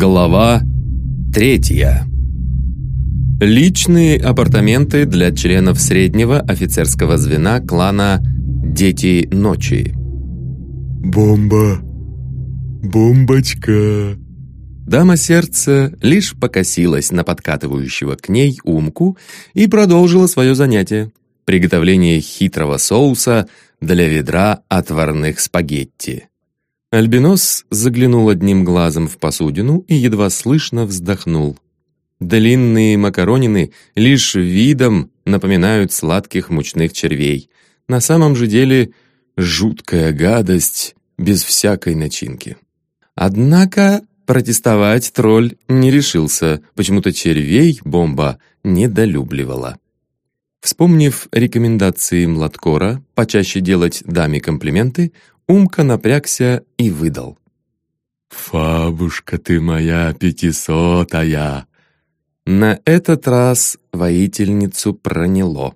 Глава третья. Личные апартаменты для членов среднего офицерского звена клана «Дети ночи». «Бомба! Бомбочка!» Дама сердца лишь покосилась на подкатывающего к ней умку и продолжила свое занятие – приготовление хитрого соуса для ведра отварных спагетти. Альбинос заглянул одним глазом в посудину и едва слышно вздохнул. Длинные макаронины лишь видом напоминают сладких мучных червей. На самом же деле жуткая гадость без всякой начинки. Однако протестовать тролль не решился, почему-то червей бомба недолюбливала. Вспомнив рекомендации Младкора почаще делать даме комплименты, Умка напрягся и выдал. «Фабушка ты моя пятисотая!» На этот раз воительницу проняло.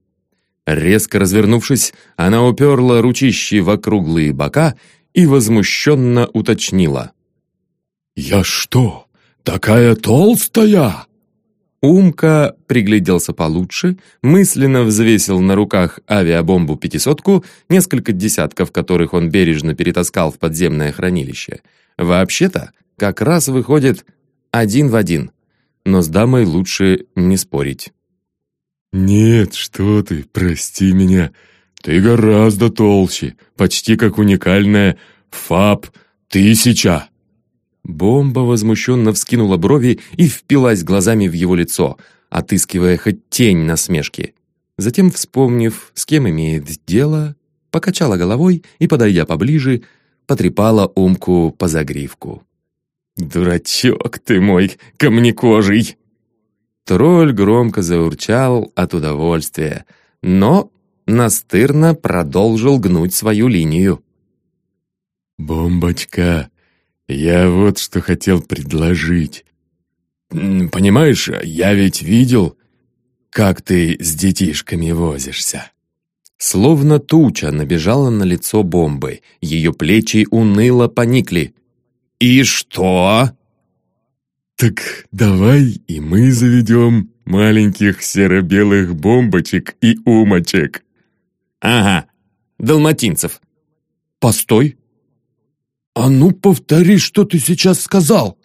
Резко развернувшись, она уперла ручищи в округлые бока и возмущенно уточнила. «Я что, такая толстая?» Умка пригляделся получше, мысленно взвесил на руках авиабомбу-пятисотку, несколько десятков которых он бережно перетаскал в подземное хранилище. Вообще-то, как раз выходит один в один, но с дамой лучше не спорить. «Нет, что ты, прости меня, ты гораздо толще, почти как уникальная ФАП-1000». Бомба возмущенно вскинула брови и впилась глазами в его лицо, отыскивая хоть тень насмешки. Затем, вспомнив, с кем имеет дело, покачала головой и, подойдя поближе, потрепала Умку по загривку. «Дурачок ты мой, камнекожий!» Тролль громко заурчал от удовольствия, но настырно продолжил гнуть свою линию. «Бомбочка, «Я вот что хотел предложить. Понимаешь, я ведь видел, как ты с детишками возишься». Словно туча набежала на лицо бомбы, ее плечи уныло поникли. «И что?» «Так давай и мы заведем маленьких серо-белых бомбочек и умочек». «Ага, далматинцев». «Постой, «А ну, повтори, что ты сейчас сказал!»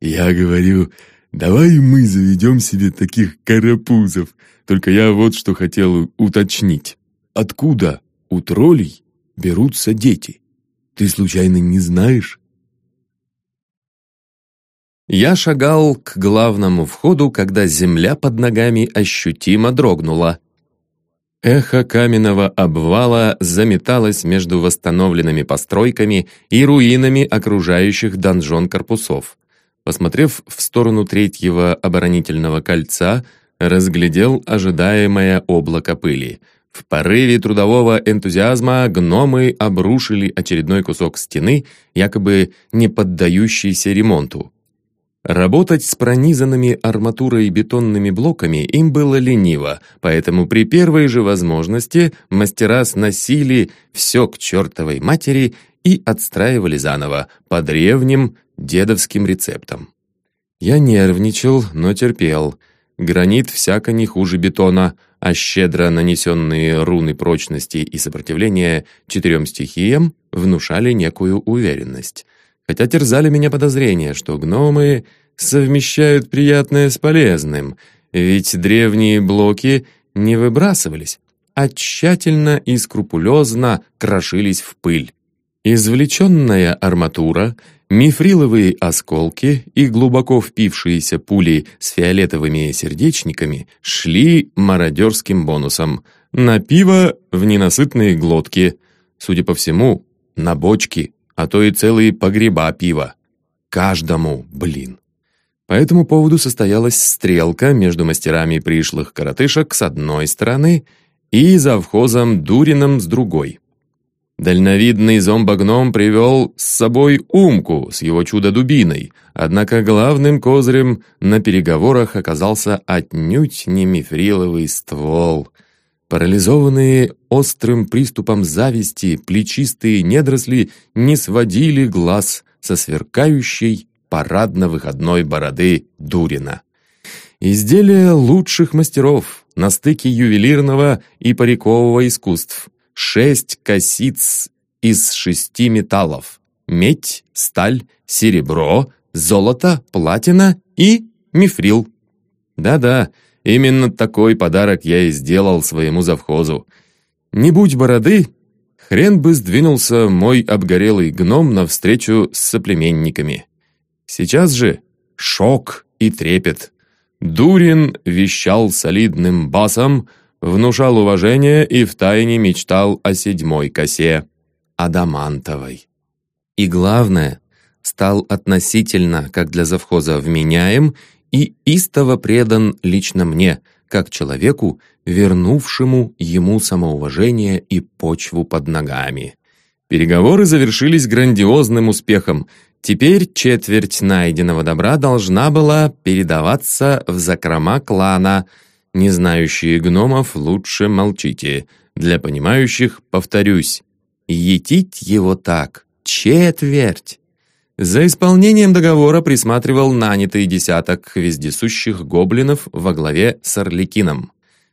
«Я говорю, давай мы заведем себе таких карапузов. Только я вот что хотел уточнить. Откуда у троллей берутся дети? Ты случайно не знаешь?» Я шагал к главному входу, когда земля под ногами ощутимо дрогнула. Эхо каменного обвала заметалось между восстановленными постройками и руинами окружающих донжон корпусов. Посмотрев в сторону третьего оборонительного кольца, разглядел ожидаемое облако пыли. В порыве трудового энтузиазма гномы обрушили очередной кусок стены, якобы не поддающийся ремонту. Работать с пронизанными арматурой бетонными блоками им было лениво, поэтому при первой же возможности мастера сносили все к чертовой матери и отстраивали заново, по древним дедовским рецептам. Я нервничал, но терпел. Гранит всяко не хуже бетона, а щедро нанесенные руны прочности и сопротивления четырем стихиям внушали некую уверенность хотя терзали меня подозрения, что гномы совмещают приятное с полезным, ведь древние блоки не выбрасывались, а тщательно и скрупулезно крошились в пыль. Извлеченная арматура, мифриловые осколки и глубоко впившиеся пули с фиолетовыми сердечниками шли мародерским бонусом на пиво в ненасытные глотки, судя по всему, на бочки а то и целые погреба пива. Каждому, блин. По этому поводу состоялась стрелка между мастерами пришлых коротышек с одной стороны и завхозом Дурином с другой. Дальновидный зомбогном привел с собой Умку с его чудо-дубиной, однако главным козырем на переговорах оказался отнюдь не мифриловый ствол — Парализованные острым приступом зависти, плечистые недросли не сводили глаз со сверкающей парадно-выходной бороды Дурина. Изделие лучших мастеров на стыке ювелирного и парикового искусств. Шесть косиц из шести металлов. Медь, сталь, серебро, золото, платина и мифрил. Да-да, именно такой подарок я и сделал своему завхозу. Не будь бороды, хрен бы сдвинулся мой обгорелый гном навстречу с соплеменниками. Сейчас же шок и трепет. Дурин вещал солидным басом, внушал уважение и втайне мечтал о седьмой косе, адамантовой. И главное, стал относительно, как для завхоза, вменяем и истово предан лично мне, как человеку, вернувшему ему самоуважение и почву под ногами. Переговоры завершились грандиозным успехом. Теперь четверть найденного добра должна была передаваться в закрома клана. Не знающие гномов лучше молчите. Для понимающих повторюсь. Етить его так. Четверть. За исполнением договора присматривал нанятый десяток вездесущих гоблинов во главе с Орликином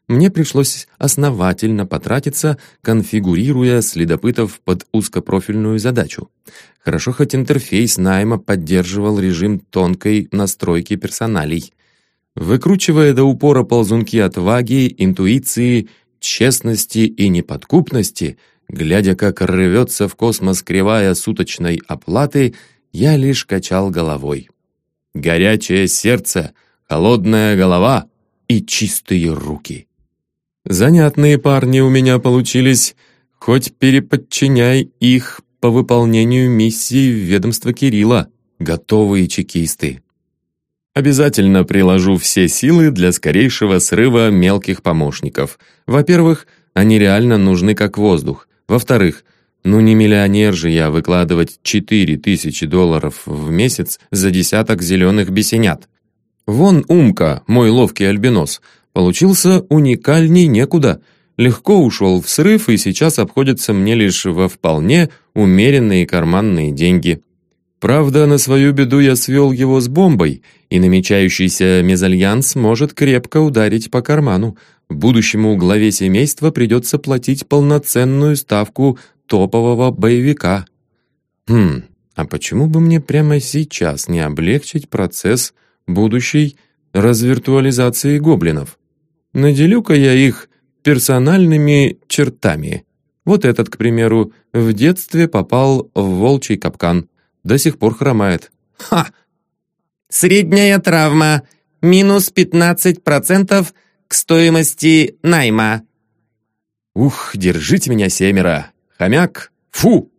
мне пришлось основательно потратиться, конфигурируя следопытов под узкопрофильную задачу. Хорошо, хоть интерфейс найма поддерживал режим тонкой настройки персоналей. Выкручивая до упора ползунки отваги, интуиции, честности и неподкупности, глядя, как рвется в космос кривая суточной оплаты, я лишь качал головой. Горячее сердце, холодная голова и чистые руки. Занятные парни у меня получились, хоть переподчиняй их по выполнению миссии в ведомство Кирилла, готовые чекисты. Обязательно приложу все силы для скорейшего срыва мелких помощников. Во-первых, они реально нужны как воздух. Во-вторых, ну не миллионер же я выкладывать 4000 долларов в месяц за десяток зеленых бесенят. Вон Умка, мой ловкий альбинос, Получился уникальней некуда. Легко ушел в срыв и сейчас обходится мне лишь во вполне умеренные карманные деньги. Правда, на свою беду я свел его с бомбой, и намечающийся мезальянс может крепко ударить по карману. Будущему главе семейства придется платить полноценную ставку топового боевика. Хм, а почему бы мне прямо сейчас не облегчить процесс будущей развиртуализации гоблинов? Наделю-ка я их персональными чертами. Вот этот, к примеру, в детстве попал в волчий капкан. До сих пор хромает. Ха! Средняя травма. Минус 15% к стоимости найма. Ух, держите меня семеро. Хомяк, фу!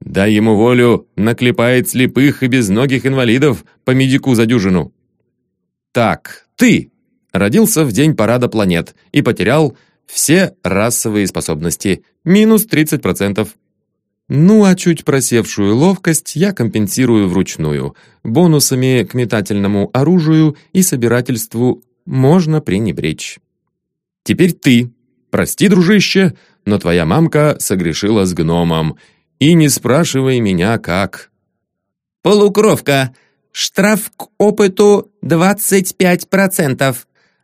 Дай ему волю, наклепает слепых и безногих инвалидов по медику за дюжину. Так, ты, Родился в день парада планет и потерял все расовые способности, минус 30%. Ну а чуть просевшую ловкость я компенсирую вручную. Бонусами к метательному оружию и собирательству можно пренебречь. Теперь ты. Прости, дружище, но твоя мамка согрешила с гномом. И не спрашивай меня, как. Полукровка. Штраф к опыту 25%.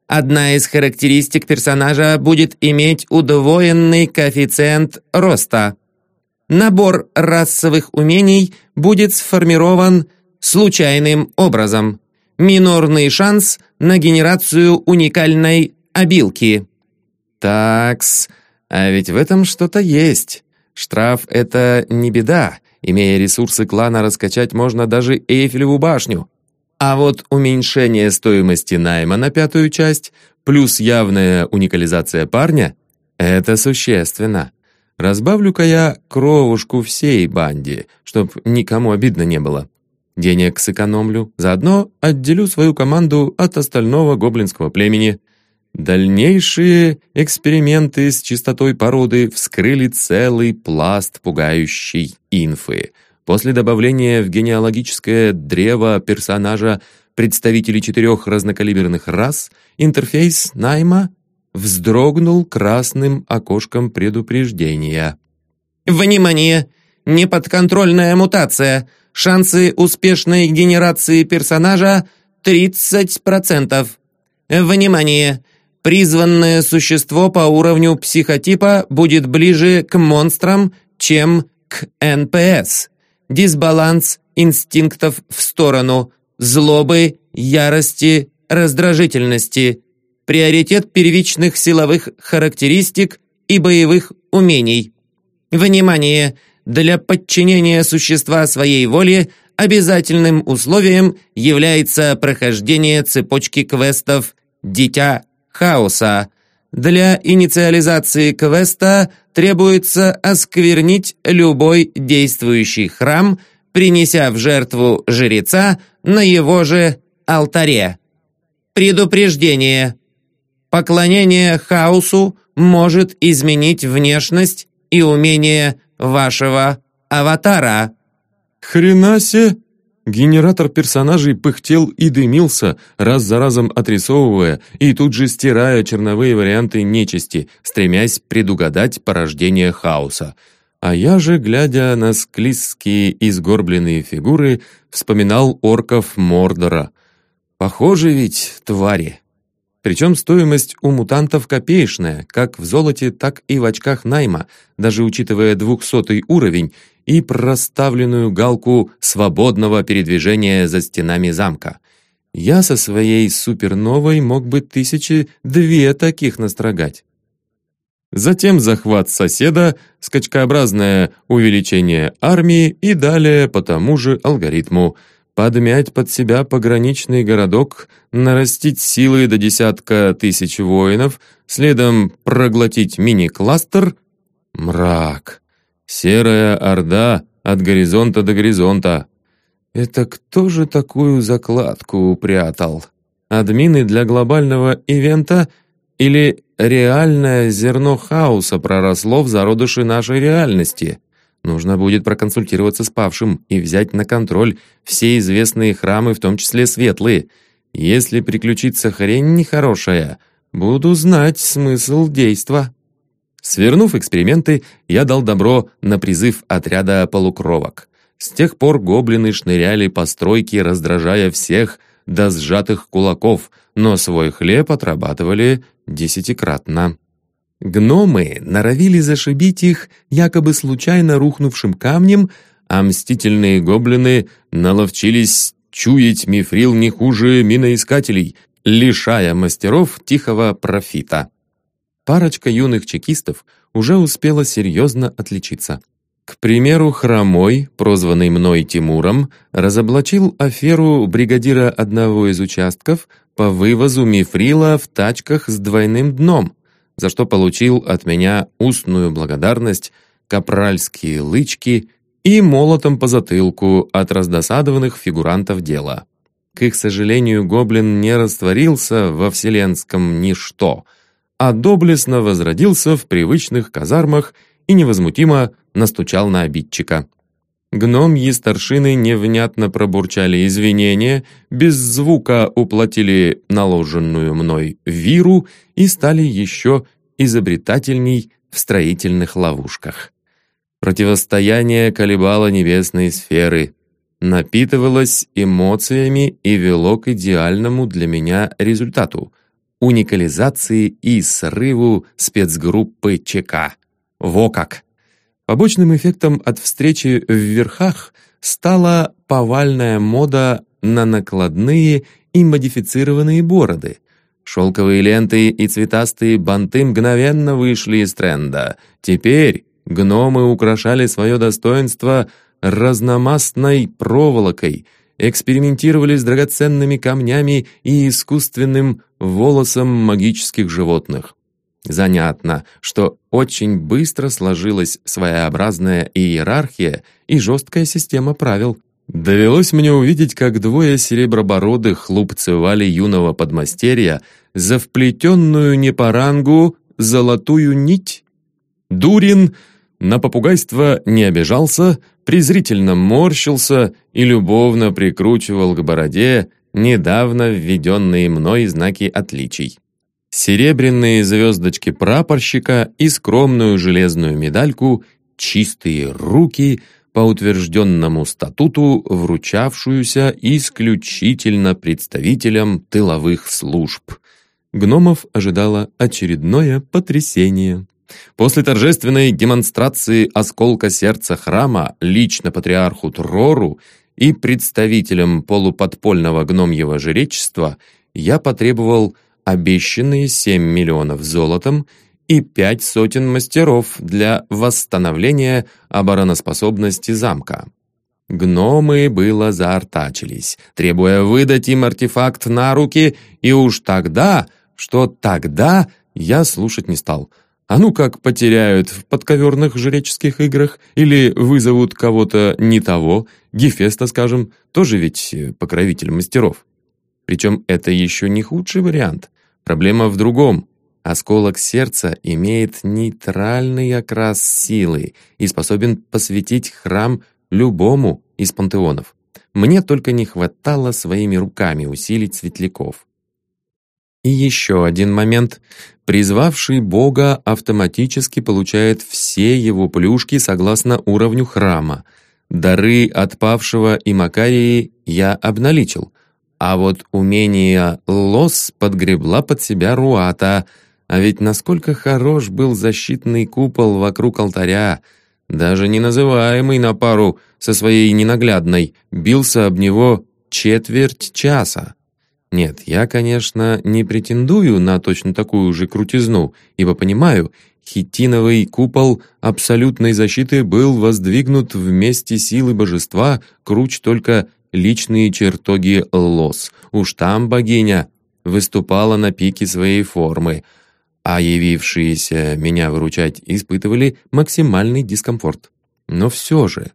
Одна из характеристик персонажа будет иметь удвоенный коэффициент роста. Набор расовых умений будет сформирован случайным образом. Минорный шанс на генерацию уникальной обилки. Такс, а ведь в этом что-то есть. Штраф — это не беда. Имея ресурсы клана, раскачать можно даже Эйфелеву башню. А вот уменьшение стоимости найма на пятую часть плюс явная уникализация парня — это существенно. Разбавлю-ка я кровушку всей банде, чтоб никому обидно не было. Денег сэкономлю, заодно отделю свою команду от остального гоблинского племени. Дальнейшие эксперименты с чистотой породы вскрыли целый пласт пугающей инфы — После добавления в генеалогическое древо персонажа представителей четырех разнокалиберных рас, интерфейс найма вздрогнул красным окошком предупреждения. «Внимание! Неподконтрольная мутация. Шансы успешной генерации персонажа 30%. Внимание! Призванное существо по уровню психотипа будет ближе к монстрам, чем к НПС. Дисбаланс инстинктов в сторону злобы, ярости, раздражительности. Приоритет первичных силовых характеристик и боевых умений. Внимание! Для подчинения существа своей воле обязательным условием является прохождение цепочки квестов «Дитя хаоса». Для инициализации квеста требуется осквернить любой действующий храм, принеся в жертву жреца на его же алтаре. Предупреждение. Поклонение хаосу может изменить внешность и умение вашего аватара. Хрена! Генератор персонажей пыхтел и дымился, раз за разом отрисовывая и тут же стирая черновые варианты нечисти, стремясь предугадать порождение хаоса. А я же, глядя на склизкие и сгорбленные фигуры, вспоминал орков Мордора. Похоже ведь, твари. Причем стоимость у мутантов копеечная, как в золоте, так и в очках найма, даже учитывая двухсотый уровень и проставленную галку свободного передвижения за стенами замка. Я со своей суперновой мог бы тысячи две таких настрогать. Затем захват соседа, скачкообразное увеличение армии и далее по тому же алгоритму – подмять под себя пограничный городок, нарастить силы до десятка тысяч воинов, следом проглотить мини-кластер — мрак. Серая орда от горизонта до горизонта. Это кто же такую закладку упрятал? Админы для глобального ивента или реальное зерно хаоса проросло в зародыши нашей реальности? Нужно будет проконсультироваться с павшим и взять на контроль все известные храмы, в том числе светлые. Если приключится хрень нехорошая, буду знать смысл действа. Свернув эксперименты, я дал добро на призыв отряда полукровок. С тех пор гоблины шныряли по стройке, раздражая всех до сжатых кулаков, но свой хлеб отрабатывали десятикратно. Гномы норовили зашибить их якобы случайно рухнувшим камнем, а мстительные гоблины наловчились чуять мифрил не хуже миноискателей, лишая мастеров тихого профита. Парочка юных чекистов уже успела серьезно отличиться. К примеру, Хромой, прозванный мной Тимуром, разоблачил аферу бригадира одного из участков по вывозу мифрила в тачках с двойным дном, за что получил от меня устную благодарность, капральские лычки и молотом по затылку от раздосадованных фигурантов дела. К их сожалению, гоблин не растворился во вселенском ничто, а доблестно возродился в привычных казармах и невозмутимо настучал на обидчика. Гномьи старшины невнятно пробурчали извинения, без звука уплатили наложенную мной виру и стали еще изобретательней в строительных ловушках. Противостояние колебало небесные сферы, напитывалось эмоциями и вело к идеальному для меня результату — уникализации и срыву спецгруппы ЧК. Во как! Побочным эффектом от встречи в верхах стала повальная мода на накладные и модифицированные бороды. Шелковые ленты и цветастые банты мгновенно вышли из тренда. Теперь гномы украшали свое достоинство разномастной проволокой, экспериментировали с драгоценными камнями и искусственным волосом магических животных. Занятно, что очень быстро сложилась своеобразная иерархия и жесткая система правил. Довелось мне увидеть, как двое серебробородых лупцевали юного подмастерья за вплетенную не по рангу золотую нить. Дурин на попугайство не обижался, презрительно морщился и любовно прикручивал к бороде недавно введенные мной знаки отличий серебряные звездочки прапорщика и скромную железную медальку, чистые руки, по утвержденному статуту, вручавшуюся исключительно представителям тыловых служб. Гномов ожидало очередное потрясение. После торжественной демонстрации осколка сердца храма лично патриарху Трору и представителям полуподпольного гномьего жречества я потребовал обещанные 7 миллионов золотом и пять сотен мастеров для восстановления обороноспособности замка. Гномы было заортачились, требуя выдать им артефакт на руки, и уж тогда, что тогда, я слушать не стал. А ну как потеряют в подковерных жреческих играх или вызовут кого-то не того, Гефеста, скажем, тоже ведь покровитель мастеров. Причем это еще не худший вариант. Проблема в другом. Осколок сердца имеет нейтральный окрас силы и способен посвятить храм любому из пантеонов. Мне только не хватало своими руками усилить светляков. И еще один момент. Призвавший Бога автоматически получает все его плюшки согласно уровню храма. Дары отпавшего и Макарии я обналичил, а вот умение лос подгребла под себя Руата. А ведь насколько хорош был защитный купол вокруг алтаря, даже не называемый на пару со своей ненаглядной, бился об него четверть часа. Нет, я, конечно, не претендую на точно такую же крутизну, ибо понимаю, хитиновый купол абсолютной защиты был воздвигнут вместе силы божества, круч только личные чертоги Лос. Уж там богиня выступала на пике своей формы, а явившиеся меня выручать испытывали максимальный дискомфорт. Но все же...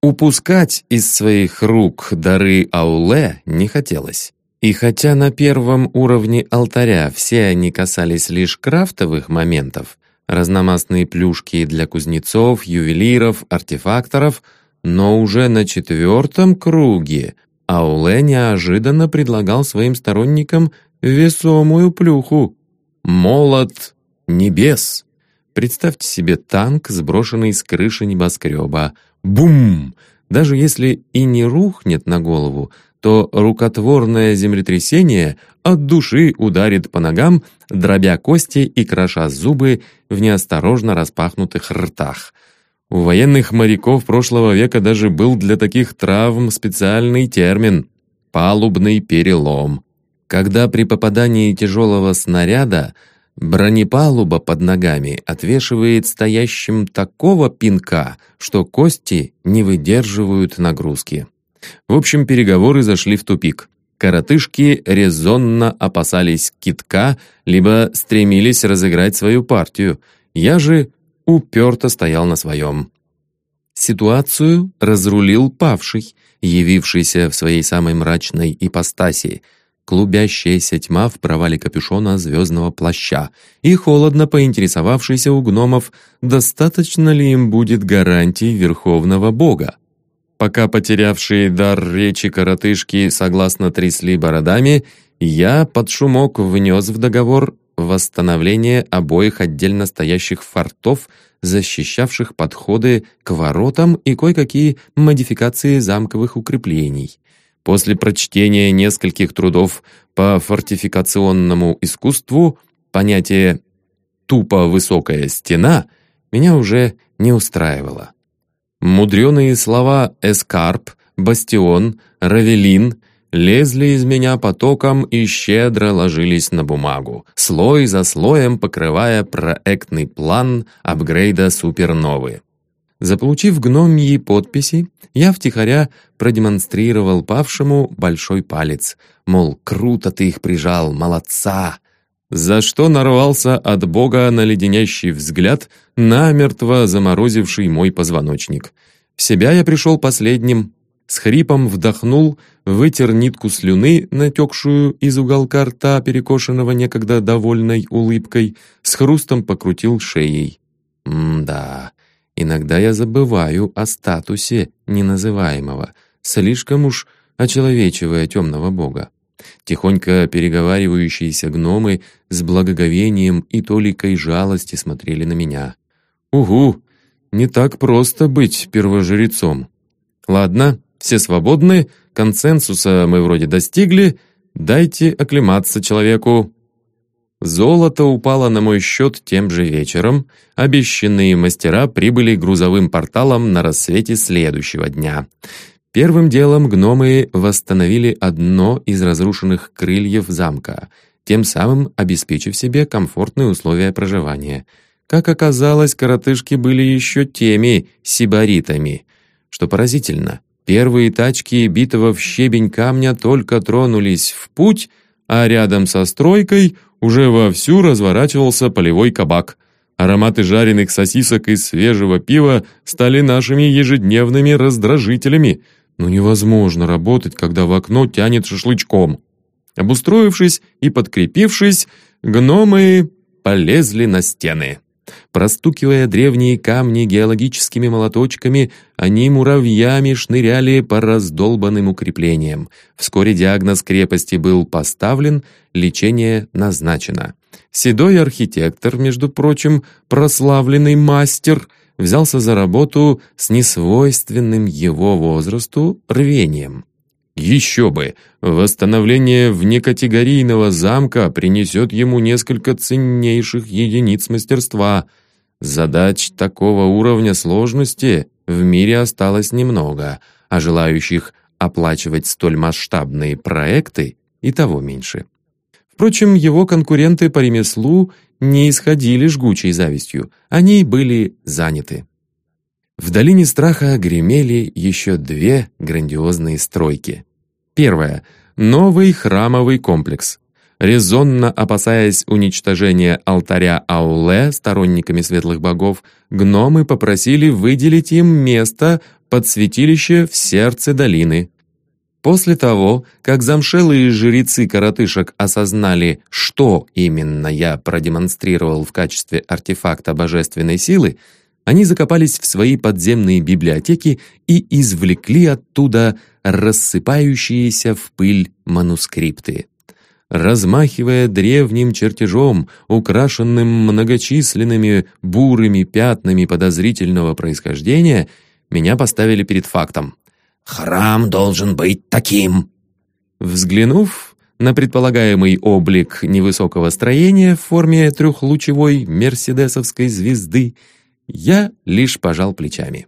Упускать из своих рук дары Ауле не хотелось. И хотя на первом уровне алтаря все они касались лишь крафтовых моментов, разномастные плюшки для кузнецов, ювелиров, артефакторов — но уже на четвертом круге Ауле неожиданно предлагал своим сторонникам весомую плюху. Молот небес. Представьте себе танк, сброшенный с крыши небоскреба. Бум! Даже если и не рухнет на голову, то рукотворное землетрясение от души ударит по ногам, дробя кости и кроша зубы в неосторожно распахнутых ртах. У военных моряков прошлого века даже был для таких травм специальный термин – палубный перелом. Когда при попадании тяжелого снаряда бронепалуба под ногами отвешивает стоящим такого пинка, что кости не выдерживают нагрузки. В общем, переговоры зашли в тупик. Коротышки резонно опасались китка, либо стремились разыграть свою партию. Я же уперто стоял на своем. Ситуацию разрулил павший, явившийся в своей самой мрачной ипостаси, клубящаяся тьма в провале капюшона звездного плаща и холодно поинтересовавшийся у гномов, достаточно ли им будет гарантий Верховного Бога. Пока потерявшие дар речи коротышки согласно трясли бородами, я под шумок внес в договор восстановление обоих отдельно стоящих фортов, защищавших подходы к воротам и кое-какие модификации замковых укреплений. После прочтения нескольких трудов по фортификационному искусству понятие «тупо высокая стена» меня уже не устраивало. Мудреные слова «эскарп», «бастион», «равелин» лезли из меня потоком и щедро ложились на бумагу, слой за слоем покрывая проектный план апгрейда суперновы. Заполучив гномьи подписи, я втихаря продемонстрировал павшему большой палец, мол, круто ты их прижал, молодца! За что нарвался от бога на леденящий взгляд, намертво заморозивший мой позвоночник. В себя я пришел последним, с хрипом вдохнул, вытер нитку слюны, натекшую из уголка рта, перекошенного некогда довольной улыбкой, с хрустом покрутил шеей. М-да, иногда я забываю о статусе неназываемого, слишком уж очеловечивая темного бога. Тихонько переговаривающиеся гномы с благоговением и толикой жалости смотрели на меня. «Угу! не так просто быть первожрецом. Ладно, все свободны, консенсуса мы вроде достигли, дайте оклематься человеку. Золото упало на мой счет тем же вечером, обещанные мастера прибыли грузовым порталом на рассвете следующего дня. Первым делом гномы восстановили одно из разрушенных крыльев замка, тем самым обеспечив себе комфортные условия проживания. Как оказалось, коротышки были еще теми сибаритами. Что поразительно, первые тачки битого в щебень камня только тронулись в путь, а рядом со стройкой уже вовсю разворачивался полевой кабак — Ароматы жареных сосисок и свежего пива стали нашими ежедневными раздражителями. Но невозможно работать, когда в окно тянет шашлычком. Обустроившись и подкрепившись, гномы полезли на стены. Простукивая древние камни геологическими молоточками, они муравьями шныряли по раздолбанным укреплениям. Вскоре диагноз крепости был поставлен, лечение назначено. Седой архитектор, между прочим, прославленный мастер, взялся за работу с несвойственным его возрасту рвением. Еще бы! Восстановление внекатегорийного замка принесет ему несколько ценнейших единиц мастерства. Задач такого уровня сложности в мире осталось немного, а желающих оплачивать столь масштабные проекты и того меньше. Впрочем, его конкуренты по ремеслу не исходили жгучей завистью, они были заняты. В долине страха гремели еще две грандиозные стройки. Первая — новый храмовый комплекс. Резонно опасаясь уничтожения алтаря Ауле сторонниками светлых богов, гномы попросили выделить им место под святилище в сердце долины. После того, как замшелые жрецы-коротышек осознали, что именно я продемонстрировал в качестве артефакта божественной силы, они закопались в свои подземные библиотеки и извлекли оттуда рассыпающиеся в пыль манускрипты. Размахивая древним чертежом, украшенным многочисленными бурыми пятнами подозрительного происхождения, меня поставили перед фактом. Храм должен быть таким!» Взглянув на предполагаемый облик невысокого строения в форме трехлучевой мерседесовской звезды, я лишь пожал плечами.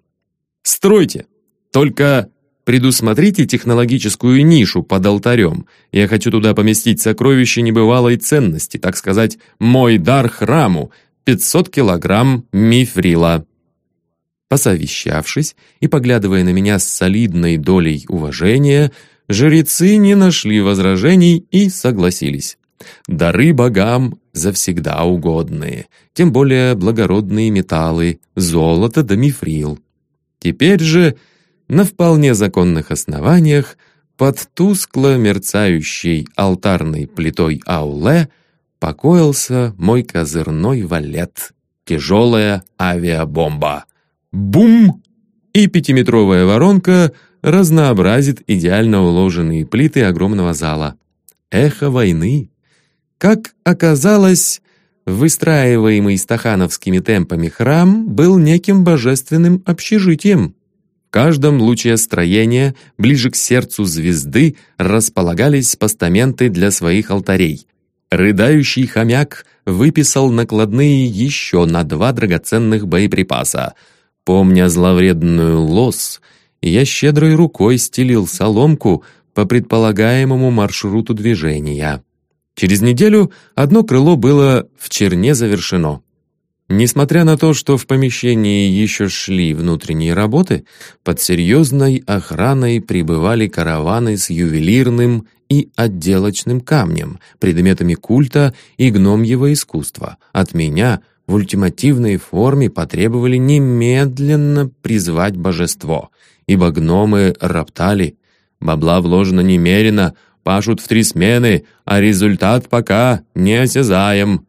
«Стройте! Только предусмотрите технологическую нишу под алтарем. Я хочу туда поместить сокровище небывалой ценности, так сказать, мой дар храму, 500 килограмм мифрила». Посовещавшись и поглядывая на меня с солидной долей уважения, жрецы не нашли возражений и согласились. Дары богам завсегда угодные, тем более благородные металлы, золото да мифрил. Теперь же, на вполне законных основаниях, под тускло мерцающей алтарной плитой ауле покоился мой козырной валет, тяжелая авиабомба. Бум! И пятиметровая воронка разнообразит идеально уложенные плиты огромного зала. Эхо войны. Как оказалось, выстраиваемый стахановскими темпами храм был неким божественным общежитием. В каждом луче строения, ближе к сердцу звезды, располагались постаменты для своих алтарей. Рыдающий хомяк выписал накладные еще на два драгоценных боеприпаса — Помня зловредную лос, я щедрой рукой стелил соломку по предполагаемому маршруту движения. Через неделю одно крыло было в черне завершено. Несмотря на то, что в помещении еще шли внутренние работы, под серьезной охраной прибывали караваны с ювелирным и отделочным камнем, предметами культа и гномьего искусства. От меня в ультимативной форме потребовали немедленно призвать божество, ибо гномы роптали. Бабла вложено немерено, пашут в три смены, а результат пока не осязаем.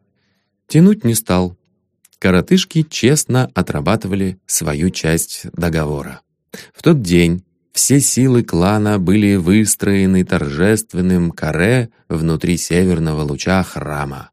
Тянуть не стал. Коротышки честно отрабатывали свою часть договора. В тот день все силы клана были выстроены торжественным каре внутри северного луча храма.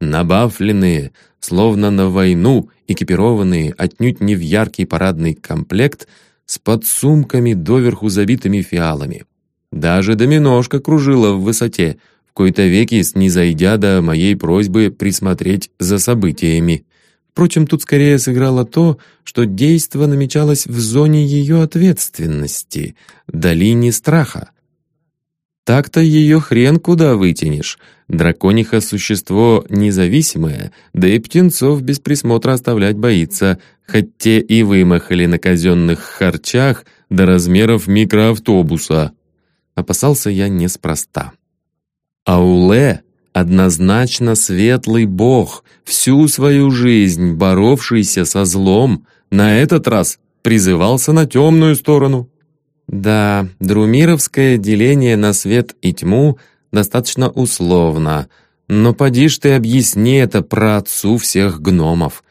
набафленные, словно на войну, экипированные отнюдь не в яркий парадный комплект, с подсумками доверху забитыми фиалами. Даже доминошка кружила в высоте, в кои-то веки снизойдя до моей просьбы присмотреть за событиями. Впрочем, тут скорее сыграло то, что действо намечалось в зоне ее ответственности, долине страха. Так-то ее хрен куда вытянешь. Дракониха — существо независимое, да и птенцов без присмотра оставлять боится, хоть те и вымахали на казенных харчах до размеров микроавтобуса. Опасался я неспроста. Ауле — однозначно светлый бог, всю свою жизнь боровшийся со злом, на этот раз призывался на темную сторону. Да, друмировское деление на свет и тьму достаточно условно, но поди ж ты объясни это про отцу всех гномов.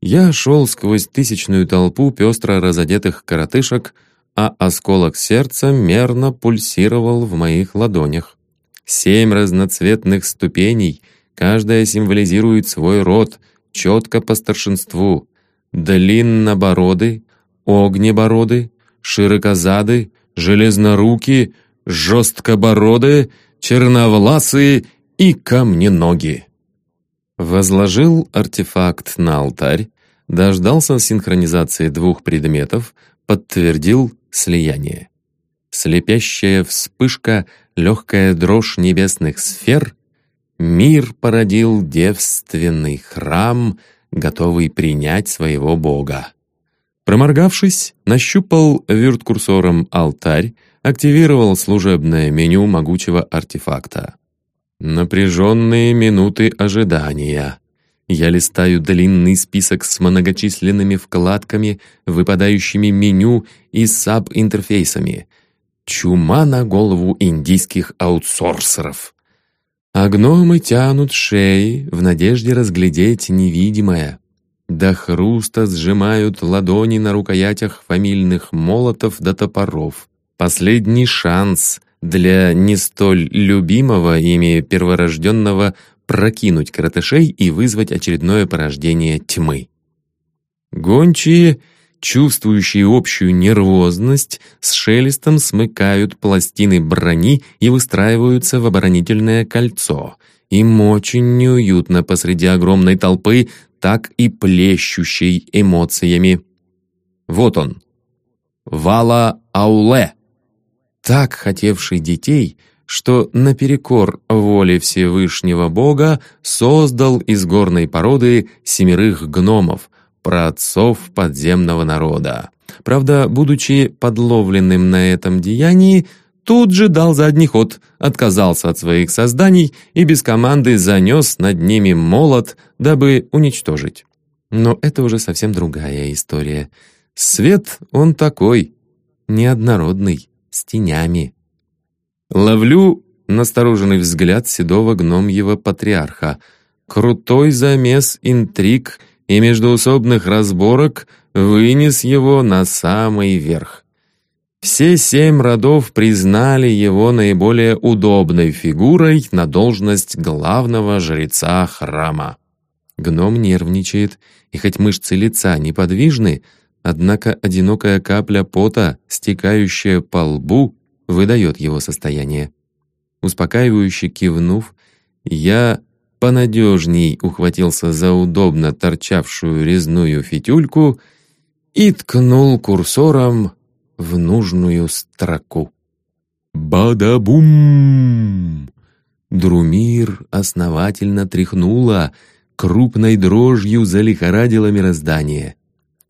Я шел сквозь тысячную толпу пестро разодетых коротышек, а осколок сердца мерно пульсировал в моих ладонях. Семь разноцветных ступеней, каждая символизирует свой род, четко по старшинству. Длиннобороды, огнебороды, широкозады, железноруки, жесткобороды, черновласые и камненоги. Возложил артефакт на алтарь, дождался синхронизации двух предметов, подтвердил слияние. Слепящая вспышка, легкая дрожь небесных сфер, мир породил девственный храм, готовый принять своего бога. Проморгавшись, нащупал вирт-курсором алтарь, активировал служебное меню могучего артефакта. Напряженные минуты ожидания. Я листаю длинный список с многочисленными вкладками, выпадающими меню и саб-интерфейсами. Чума на голову индийских аутсорсеров. А гномы тянут шеи в надежде разглядеть невидимое. До хруста сжимают ладони на рукоятях фамильных молотов до топоров. Последний шанс для не столь любимого ими перворожденного прокинуть коротышей и вызвать очередное порождение тьмы. Гончие, чувствующие общую нервозность, с шелестом смыкают пластины брони и выстраиваются в оборонительное кольцо. Им очень неуютно посреди огромной толпы, так и плещущей эмоциями. Вот он, Вала Ауле, так хотевший детей, что наперекор воле Всевышнего Бога создал из горной породы семерых гномов, праотцов подземного народа. Правда, будучи подловленным на этом деянии, тут же дал задний ход, отказался от своих созданий и без команды занес над ними молот, дабы уничтожить. Но это уже совсем другая история. Свет он такой, неоднородный, с тенями. Ловлю настороженный взгляд седого гномьего патриарха. Крутой замес интриг и междуусобных разборок вынес его на самый верх. Все семь родов признали его наиболее удобной фигурой на должность главного жреца храма. Гном нервничает, и хоть мышцы лица неподвижны, однако одинокая капля пота, стекающая по лбу, выдает его состояние. Успокаивающе кивнув, я понадежней ухватился за удобно торчавшую резную фитюльку и ткнул курсором в нужную строку. Бадабум! Друмир основательно тряхнула, крупной дрожью залихорадило мироздание.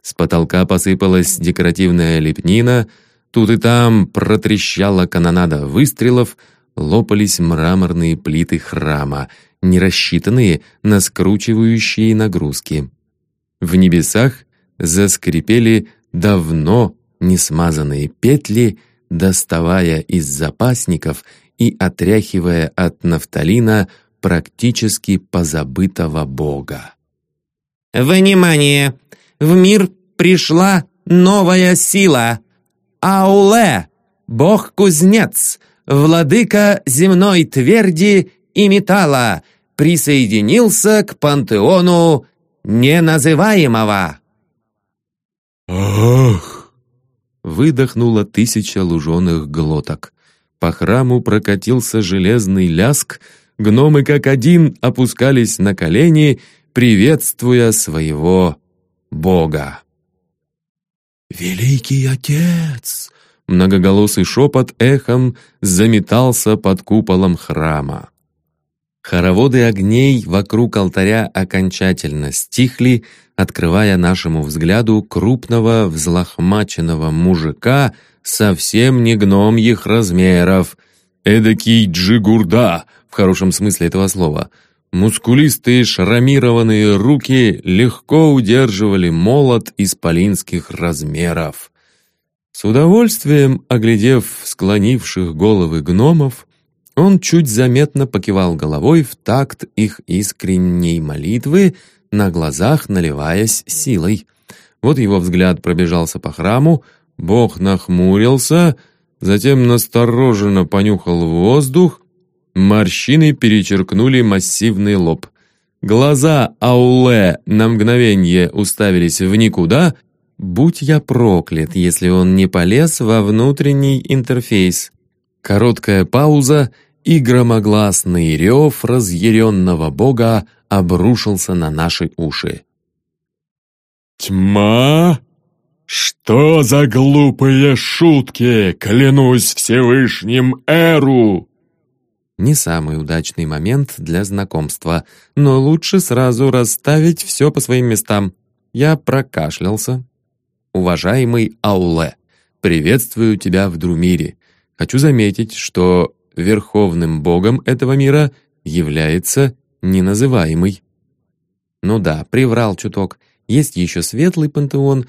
С потолка посыпалась декоративная лепнина, тут и там протрещала канонада выстрелов, лопались мраморные плиты храма, не рассчитанные на скручивающие нагрузки. В небесах заскрипели давно несмазанные петли, доставая из запасников и отряхивая от нафталина практически позабытого бога. «Внимание! В мир пришла новая сила! Ауле, бог-кузнец, владыка земной тверди и металла, присоединился к пантеону неназываемого». «Ах!» Выдохнула тысяча луженых глоток. По храму прокатился железный ляск, гномы как один опускались на колени, приветствуя своего бога. «Великий Отец!» Многоголосый шепот эхом заметался под куполом храма. Хороводы огней вокруг алтаря окончательно стихли, открывая нашему взгляду крупного взлохмаченного мужика совсем не гномьих размеров. Эдакий джигурда, в хорошем смысле этого слова. Мускулистые шрамированные руки легко удерживали молот исполинских размеров. С удовольствием, оглядев склонивших головы гномов, он чуть заметно покивал головой в такт их искренней молитвы, на глазах наливаясь силой. Вот его взгляд пробежался по храму, Бог нахмурился, затем настороженно понюхал воздух, морщины перечеркнули массивный лоб. Глаза Ауле на мгновение уставились в никуда, будь я проклят, если он не полез во внутренний интерфейс. Короткая пауза, и громогласный рев разъяренного бога обрушился на наши уши. «Тьма? Что за глупые шутки? Клянусь Всевышним Эру!» Не самый удачный момент для знакомства, но лучше сразу расставить все по своим местам. Я прокашлялся. «Уважаемый Ауле, приветствую тебя в Друмире. Хочу заметить, что верховным богом этого мира является неназываемый. Ну да, приврал чуток. Есть еще светлый пантеон.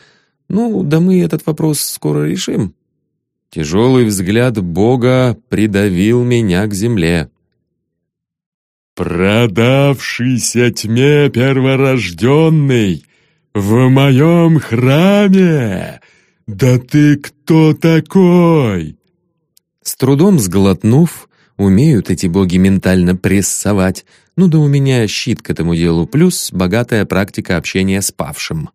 Ну, да мы этот вопрос скоро решим. Тяжелый взгляд бога придавил меня к земле. «Продавшийся тьме перворожденный в моем храме! Да ты кто такой?» С трудом сглотнув, умеют эти боги ментально прессовать, ну да у меня щит к этому делу, плюс богатая практика общения с павшим.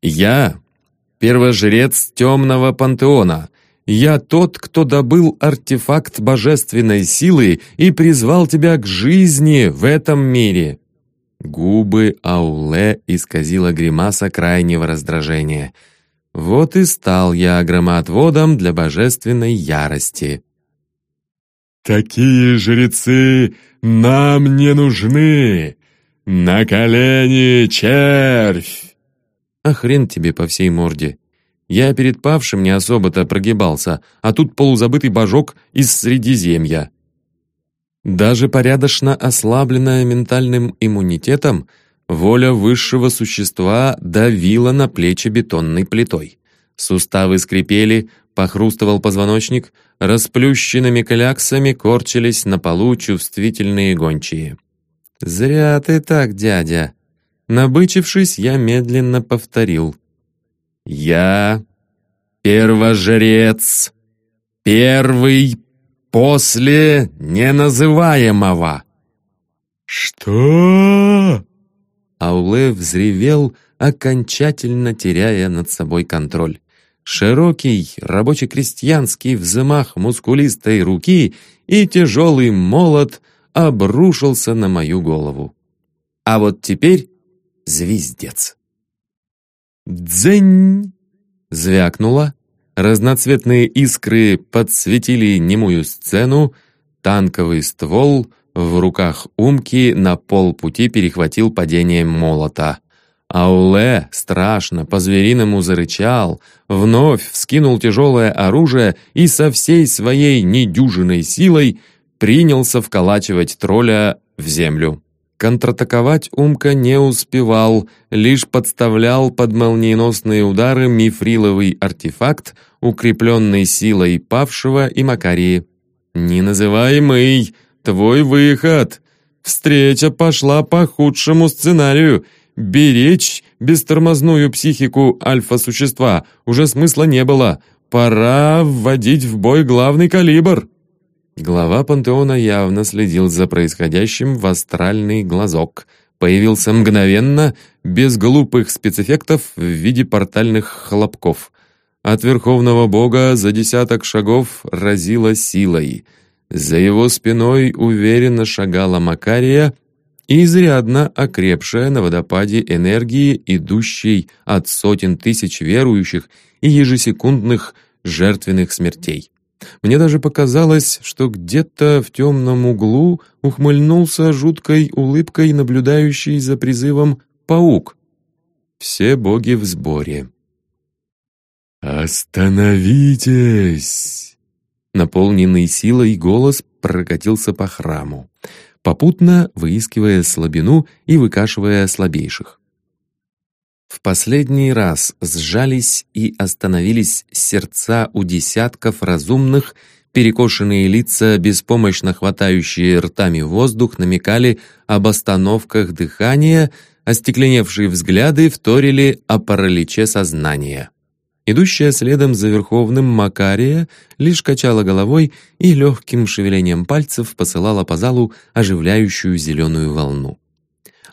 Я — первожрец темного пантеона. Я тот, кто добыл артефакт божественной силы и призвал тебя к жизни в этом мире. Губы Ауле исказила гримаса крайнего раздражения — вот и стал я громоотводом для божественной ярости. «Такие жрецы нам не нужны! На колени, червь!» А хрен тебе по всей морде. Я перед павшим не особо-то прогибался, а тут полузабытый божок из Средиземья. Даже порядочно ослабленная ментальным иммунитетом — Воля высшего существа давила на плечи бетонной плитой. Суставы скрипели, похрустывал позвоночник, расплющенными кляксами корчились на полу чувствительные гончие. «Зря ты так, дядя!» Набычившись, я медленно повторил. «Я первожрец, первый после неназываемого». «Что?» Ауле взревел, окончательно теряя над собой контроль. Широкий рабоче-крестьянский взмах мускулистой руки и тяжелый молот обрушился на мою голову. А вот теперь звездец. «Дзень!» — звякнуло. Разноцветные искры подсветили немую сцену, танковый ствол — в руках Умки на полпути перехватил падением молота. Ауле страшно, по-звериному зарычал, вновь вскинул тяжелое оружие и со всей своей недюжиной силой принялся вколачивать тролля в землю. Контратаковать Умка не успевал, лишь подставлял под молниеносные удары мифриловый артефакт, укрепленный силой павшего и Макарии. «Неназываемый!» Твой выход. Встреча пошла по худшему сценарию. Беречь бестормозную психику альфа-существа уже смысла не было. Пора вводить в бой главный калибр. Глава пантеона явно следил за происходящим в астральный глазок. Появился мгновенно, без глупых спецэффектов в виде портальных хлопков. От верховного бога за десяток шагов разило силой. За его спиной уверенно шагала Макария, изрядно окрепшая на водопаде энергии, идущей от сотен тысяч верующих и ежесекундных жертвенных смертей. Мне даже показалось, что где-то в темном углу ухмыльнулся жуткой улыбкой наблюдающий за призывом паук. Все боги в сборе. «Остановитесь!» Наполненный силой голос прокатился по храму, попутно выискивая слабину и выкашивая слабейших. В последний раз сжались и остановились сердца у десятков разумных, перекошенные лица, беспомощно хватающие ртами воздух, намекали об остановках дыхания, остекленевшие взгляды вторили о параличе сознания. Идущая следом за Верховным Макария лишь качала головой и легким шевелением пальцев посылала по залу оживляющую зеленую волну.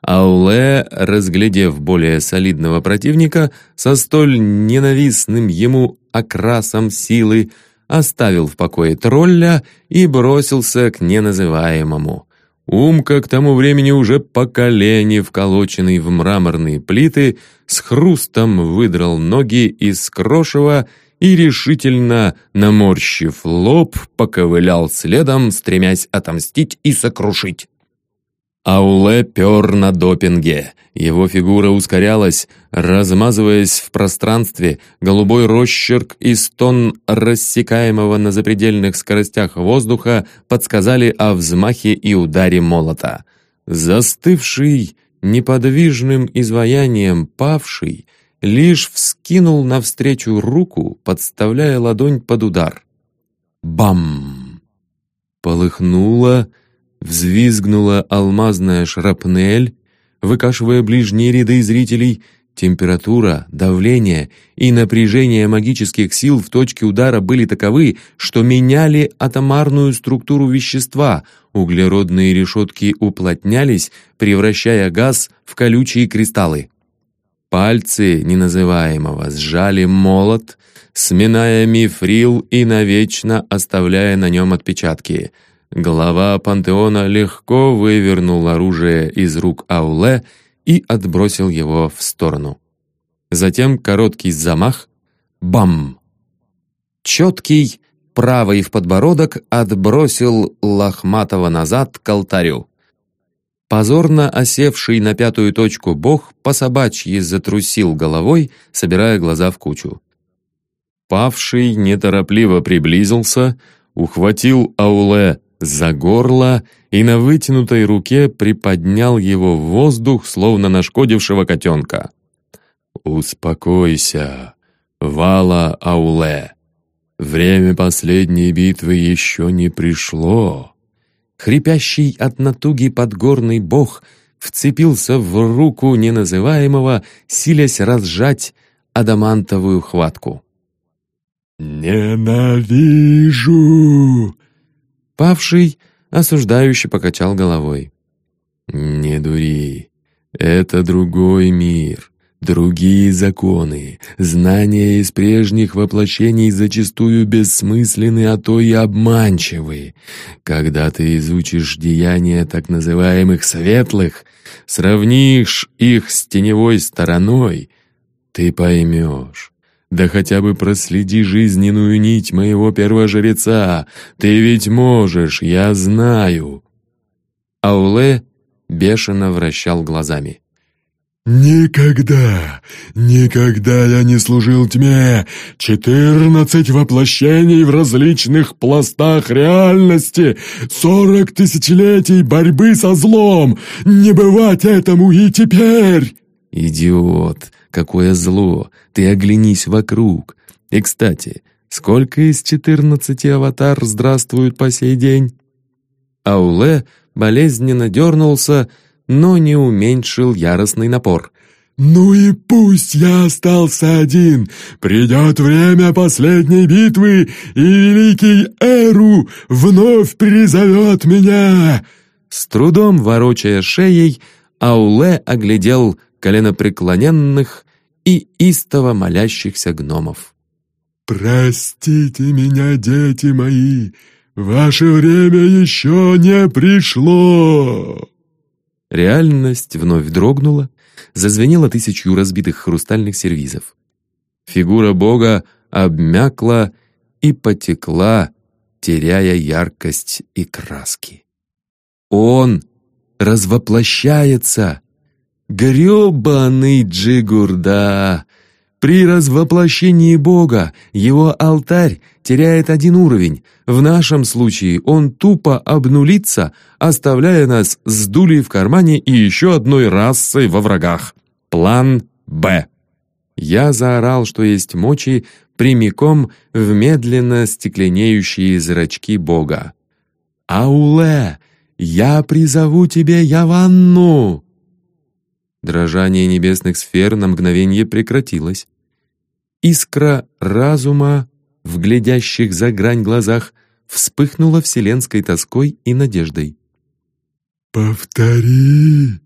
Ауле, разглядев более солидного противника, со столь ненавистным ему окрасом силы, оставил в покое тролля и бросился к неназываемому. Умка к тому времени уже по колени, вколоченный в мраморные плиты, с хрустом выдрал ноги из крошева и решительно, наморщив лоб, поковылял следом, стремясь отомстить и сокрушить. Ауле пер на допинге. Его фигура ускорялась, размазываясь в пространстве, голубой росчерк и стон рассекаемого на запредельных скоростях воздуха подсказали о взмахе и ударе молота. Застывший, неподвижным изваянием павший, лишь вскинул навстречу руку, подставляя ладонь под удар. Бам! Полыхнуло, Взвизгнула алмазная шрапнель, выкашивая ближние ряды зрителей. Температура, давление и напряжение магических сил в точке удара были таковы, что меняли атомарную структуру вещества, углеродные решетки уплотнялись, превращая газ в колючие кристаллы. Пальцы неназываемого сжали молот, сминая мифрил и навечно оставляя на нем отпечатки — Глава пантеона легко вывернул оружие из рук Ауле и отбросил его в сторону. Затем короткий замах — бам! Четкий, правый в подбородок, отбросил Лохматого назад к алтарю. Позорно осевший на пятую точку бог по собачьи затрусил головой, собирая глаза в кучу. Павший неторопливо приблизился, ухватил Ауле за горло и на вытянутой руке приподнял его в воздух, словно нашкодившего котенка. «Успокойся, Вала Ауле. Время последней битвы еще не пришло». Хрипящий от натуги подгорный бог вцепился в руку неназываемого, силясь разжать адамантовую хватку. «Ненавижу!» Павший осуждающе покачал головой. «Не дури. Это другой мир, другие законы. Знания из прежних воплощений зачастую бессмысленны, а то и обманчивы. Когда ты изучишь деяния так называемых светлых, сравнишь их с теневой стороной, ты поймешь, да хотя бы проследи жизненную нить моего первожреца. Ты ведь можешь, я знаю». Ауле бешено вращал глазами. «Никогда, никогда я не служил тьме! Четырнадцать воплощений в различных пластах реальности! Сорок тысячелетий борьбы со злом! Не бывать этому и теперь!» «Идиот! Какое зло! Ты оглянись вокруг! И, кстати, сколько из четырнадцати аватар здравствуют по сей день?» Ауле болезненно дернулся, но не уменьшил яростный напор. «Ну и пусть я остался один. Придет время последней битвы, и великий Эру вновь призовет меня!» С трудом ворочая шеей, Ауле оглядел коленопреклоненных и истово молящихся гномов. «Простите меня, дети мои, ваше время еще не пришло!» Реальность вновь дрогнула, зазвенело тысячу разбитых хрустальных сервизов. Фигура Бога обмякла и потекла, теряя яркость и краски. Он развоплощается! Грёбаный Джигурда! При развоплощении Бога его алтарь теряет один уровень. В нашем случае он тупо обнулится, оставляя нас с дулей в кармане и еще одной расой во врагах. План «Б». Я заорал, что есть мочи, прямиком в медленно стекленеющие зрачки Бога. «Ауле, я призову тебе Яванну!» Дрожание небесных сфер на мгновение прекратилось. Искра разума в глядящих за грань глазах вспыхнула вселенской тоской и надеждой. «Повтори!»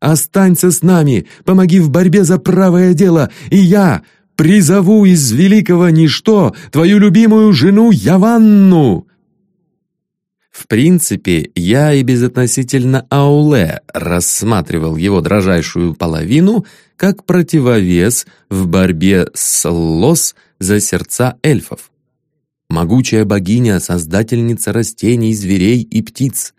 «Останься с нами, помоги в борьбе за правое дело, и я призову из великого ничто твою любимую жену Яванну!» В принципе, я и безотносительно Ауле рассматривал его дрожайшую половину как противовес в борьбе с Лос за сердца эльфов. Могучая богиня, создательница растений, зверей и птиц,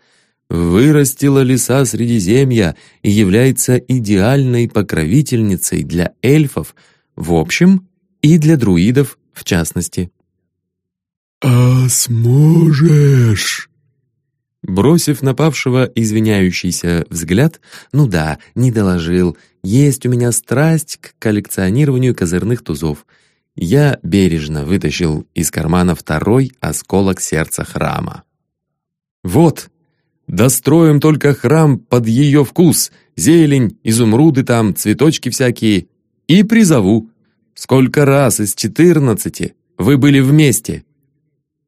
вырастила леса Средиземья и является идеальной покровительницей для эльфов в общем и для друидов в частности. «А сможешь?» Бросив напавшего извиняющийся взгляд, ну да, не доложил, есть у меня страсть к коллекционированию козырных тузов. Я бережно вытащил из кармана второй осколок сердца храма. «Вот, достроим только храм под ее вкус, зелень, изумруды там, цветочки всякие, и призову. Сколько раз из четырнадцати вы были вместе?»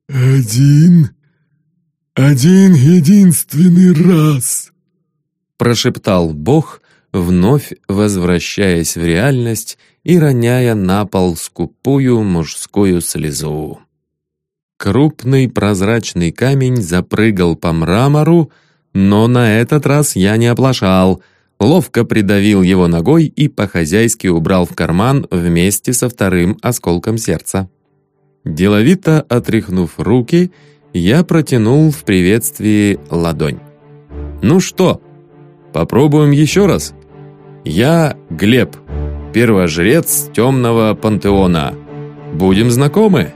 «Один?» «Один единственный раз!» Прошептал Бог, вновь возвращаясь в реальность и роняя на пол скупую мужскую слезу. Крупный прозрачный камень запрыгал по мрамору, но на этот раз я не оплошал, ловко придавил его ногой и по-хозяйски убрал в карман вместе со вторым осколком сердца. Деловито отряхнув руки, я протянул в приветствии ладонь. «Ну что, попробуем еще раз? Я Глеб, первожрец темного пантеона. Будем знакомы?»